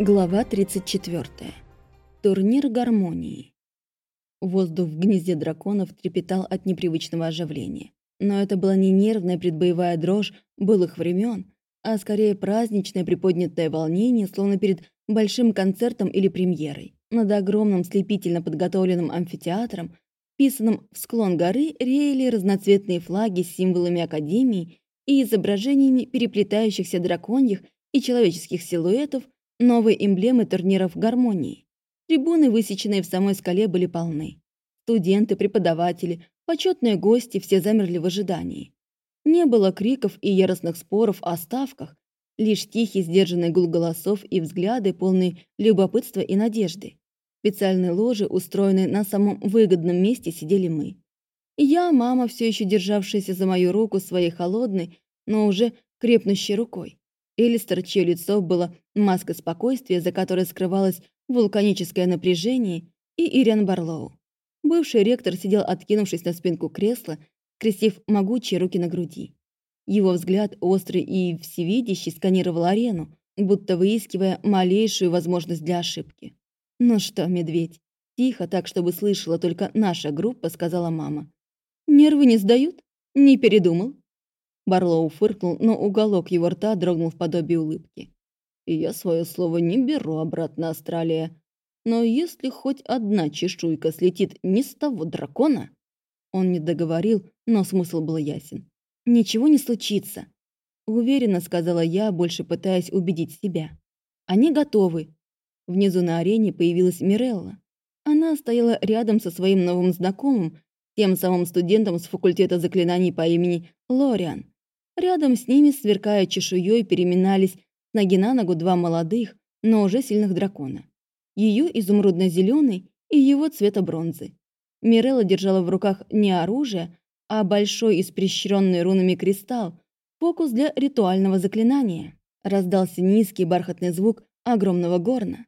Глава 34. Турнир гармонии. Воздух в гнезде драконов трепетал от непривычного оживления. Но это была не нервная предбоевая дрожь былых времен, а скорее праздничное приподнятое волнение, словно перед большим концертом или премьерой. Над огромным слепительно подготовленным амфитеатром, вписанным в склон горы, реяли разноцветные флаги с символами Академии и изображениями переплетающихся драконьих и человеческих силуэтов Новые эмблемы турниров гармонии. Трибуны, высеченные в самой скале, были полны. Студенты, преподаватели, почетные гости все замерли в ожидании. Не было криков и яростных споров о ставках, лишь тихий сдержанный гул голосов и взгляды, полные любопытства и надежды. В специальной ложе, устроенной на самом выгодном месте, сидели мы. Я, мама, все еще державшаяся за мою руку своей холодной, но уже крепнущей рукой. Элистер, чье лицо было маской спокойствия, за которой скрывалось вулканическое напряжение, и Ириан Барлоу. Бывший ректор сидел, откинувшись на спинку кресла, крестив могучие руки на груди. Его взгляд, острый и всевидящий, сканировал арену, будто выискивая малейшую возможность для ошибки. «Ну что, медведь?» Тихо, так, чтобы слышала только наша группа, сказала мама. «Нервы не сдают? Не передумал?» Барлоу фыркнул, но уголок его рта дрогнул в подобии улыбки. «И я свое слово не беру обратно, Австралия. Но если хоть одна чешуйка слетит не с того дракона...» Он не договорил, но смысл был ясен. «Ничего не случится», — уверенно сказала я, больше пытаясь убедить себя. «Они готовы». Внизу на арене появилась Мирелла. Она стояла рядом со своим новым знакомым, тем самым студентом с факультета заклинаний по имени Лориан. Рядом с ними, сверкая чешуей, переминались ноги на ногу два молодых, но уже сильных дракона. Ее изумрудно зеленый и его цвета бронзы. Мирелла держала в руках не оружие, а большой испрещренный рунами кристалл, фокус для ритуального заклинания. Раздался низкий бархатный звук огромного горна.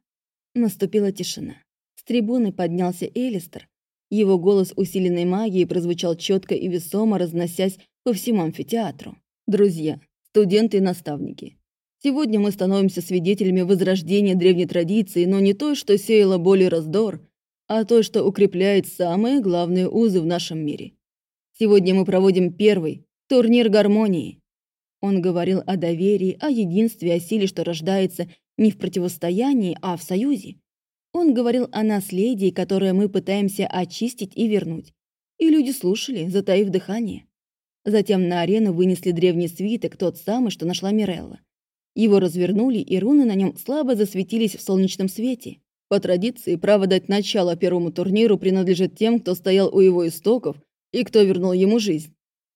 Наступила тишина. С трибуны поднялся Элистер. Его голос усиленной магией прозвучал четко и весомо, разносясь по всему амфитеатру. Друзья, студенты и наставники, сегодня мы становимся свидетелями возрождения древней традиции, но не той, что сеяла боль и раздор, а той, что укрепляет самые главные узы в нашем мире. Сегодня мы проводим первый турнир гармонии. Он говорил о доверии, о единстве, о силе, что рождается не в противостоянии, а в союзе. Он говорил о наследии, которое мы пытаемся очистить и вернуть. И люди слушали, затаив дыхание. Затем на арену вынесли древний свиток, тот самый, что нашла Мирелла. Его развернули, и руны на нем слабо засветились в солнечном свете. По традиции, право дать начало первому турниру принадлежит тем, кто стоял у его истоков и кто вернул ему жизнь,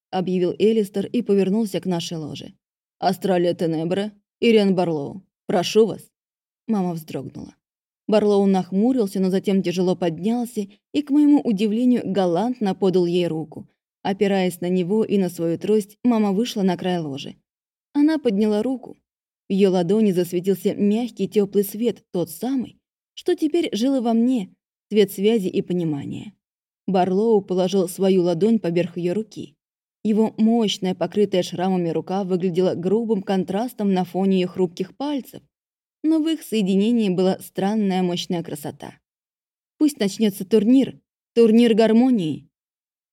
объявил Элистер и повернулся к нашей ложе. Астралия Тенебра, Ириан Барлоу, прошу вас. Мама вздрогнула. Барлоу нахмурился, но затем тяжело поднялся и, к моему удивлению, галантно подал ей руку, Опираясь на него и на свою трость, мама вышла на край ложи. Она подняла руку. В ее ладони засветился мягкий теплый свет, тот самый, что теперь жил во мне, цвет связи и понимания. Барлоу положил свою ладонь поверх ее руки. Его мощная, покрытая шрамами рука выглядела грубым контрастом на фоне ее хрупких пальцев, но в их соединении была странная мощная красота. Пусть начнется турнир, турнир гармонии.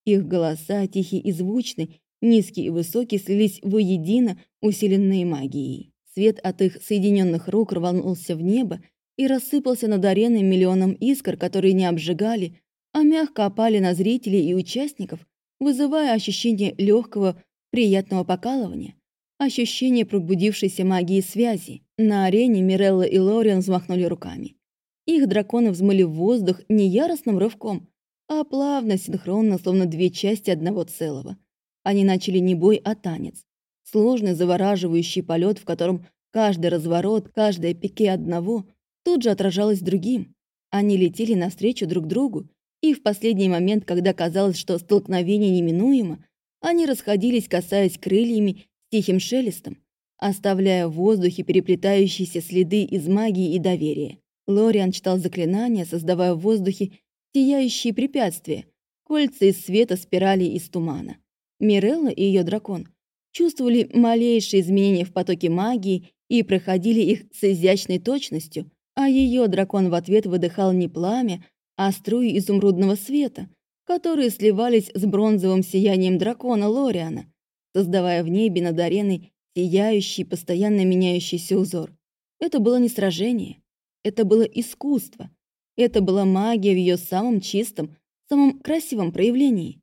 Их голоса, тихие и звучные, низкие и высокие, слились воедино, усиленные магией. Свет от их соединенных рук рванулся в небо и рассыпался над ареной миллионом искр, которые не обжигали, а мягко опали на зрителей и участников, вызывая ощущение легкого, приятного покалывания, ощущение пробудившейся магии связи. На арене Мирелла и Лориан взмахнули руками. Их драконы взмыли в воздух не яростным рывком, а плавно, синхронно, словно две части одного целого. Они начали не бой, а танец. Сложный, завораживающий полет, в котором каждый разворот, каждое пике одного тут же отражалось другим. Они летели навстречу друг другу, и в последний момент, когда казалось, что столкновение неминуемо, они расходились, касаясь крыльями с тихим шелестом, оставляя в воздухе переплетающиеся следы из магии и доверия. Лориан читал заклинания, создавая в воздухе сияющие препятствия, кольца из света, спирали из тумана. Мирелла и ее дракон чувствовали малейшие изменения в потоке магии и проходили их с изящной точностью, а ее дракон в ответ выдыхал не пламя, а струи изумрудного света, которые сливались с бронзовым сиянием дракона Лориана, создавая в небе над ареной сияющий, постоянно меняющийся узор. Это было не сражение, это было искусство, это была магия в ее самом чистом, самом красивом проявлении.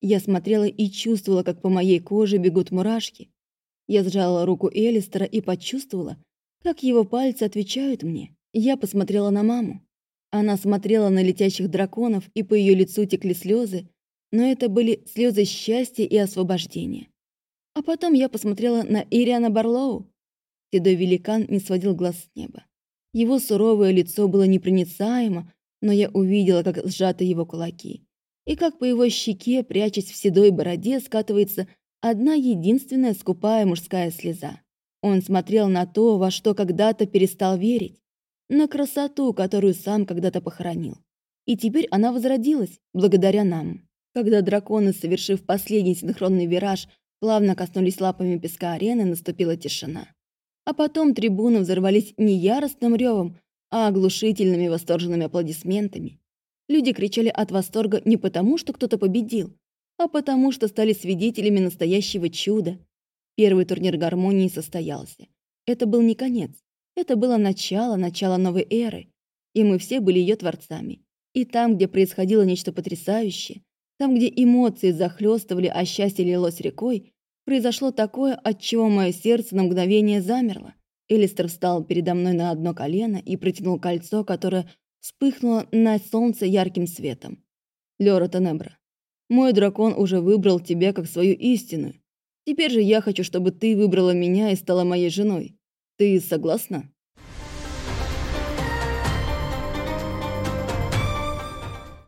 Я смотрела и чувствовала, как по моей коже бегут мурашки. Я сжала руку Элистера и почувствовала, как его пальцы отвечают мне. Я посмотрела на маму. Она смотрела на летящих драконов, и по ее лицу текли слезы, но это были слезы счастья и освобождения. А потом я посмотрела на Ириана Барлоу. Седой великан не сводил глаз с неба. Его суровое лицо было непроницаемо, но я увидела, как сжаты его кулаки, и как по его щеке, прячась в седой бороде, скатывается одна единственная скупая мужская слеза. Он смотрел на то, во что когда-то перестал верить, на красоту, которую сам когда-то похоронил. И теперь она возродилась благодаря нам. Когда драконы, совершив последний синхронный вираж, плавно коснулись лапами песка арены, наступила тишина. А потом трибуны взорвались не яростным ревом, а оглушительными восторженными аплодисментами. Люди кричали от восторга не потому, что кто-то победил, а потому, что стали свидетелями настоящего чуда. Первый турнир гармонии состоялся. Это был не конец. Это было начало, начало новой эры. И мы все были ее творцами. И там, где происходило нечто потрясающее, там, где эмоции захлестывали, а счастье лилось рекой, произошло такое, от чего мое сердце на мгновение замерло. Элистер встал передо мной на одно колено и протянул кольцо, которое вспыхнуло на солнце ярким светом. Лёра Тенебра, мой дракон уже выбрал тебя как свою истину. Теперь же я хочу, чтобы ты выбрала меня и стала моей женой. Ты согласна?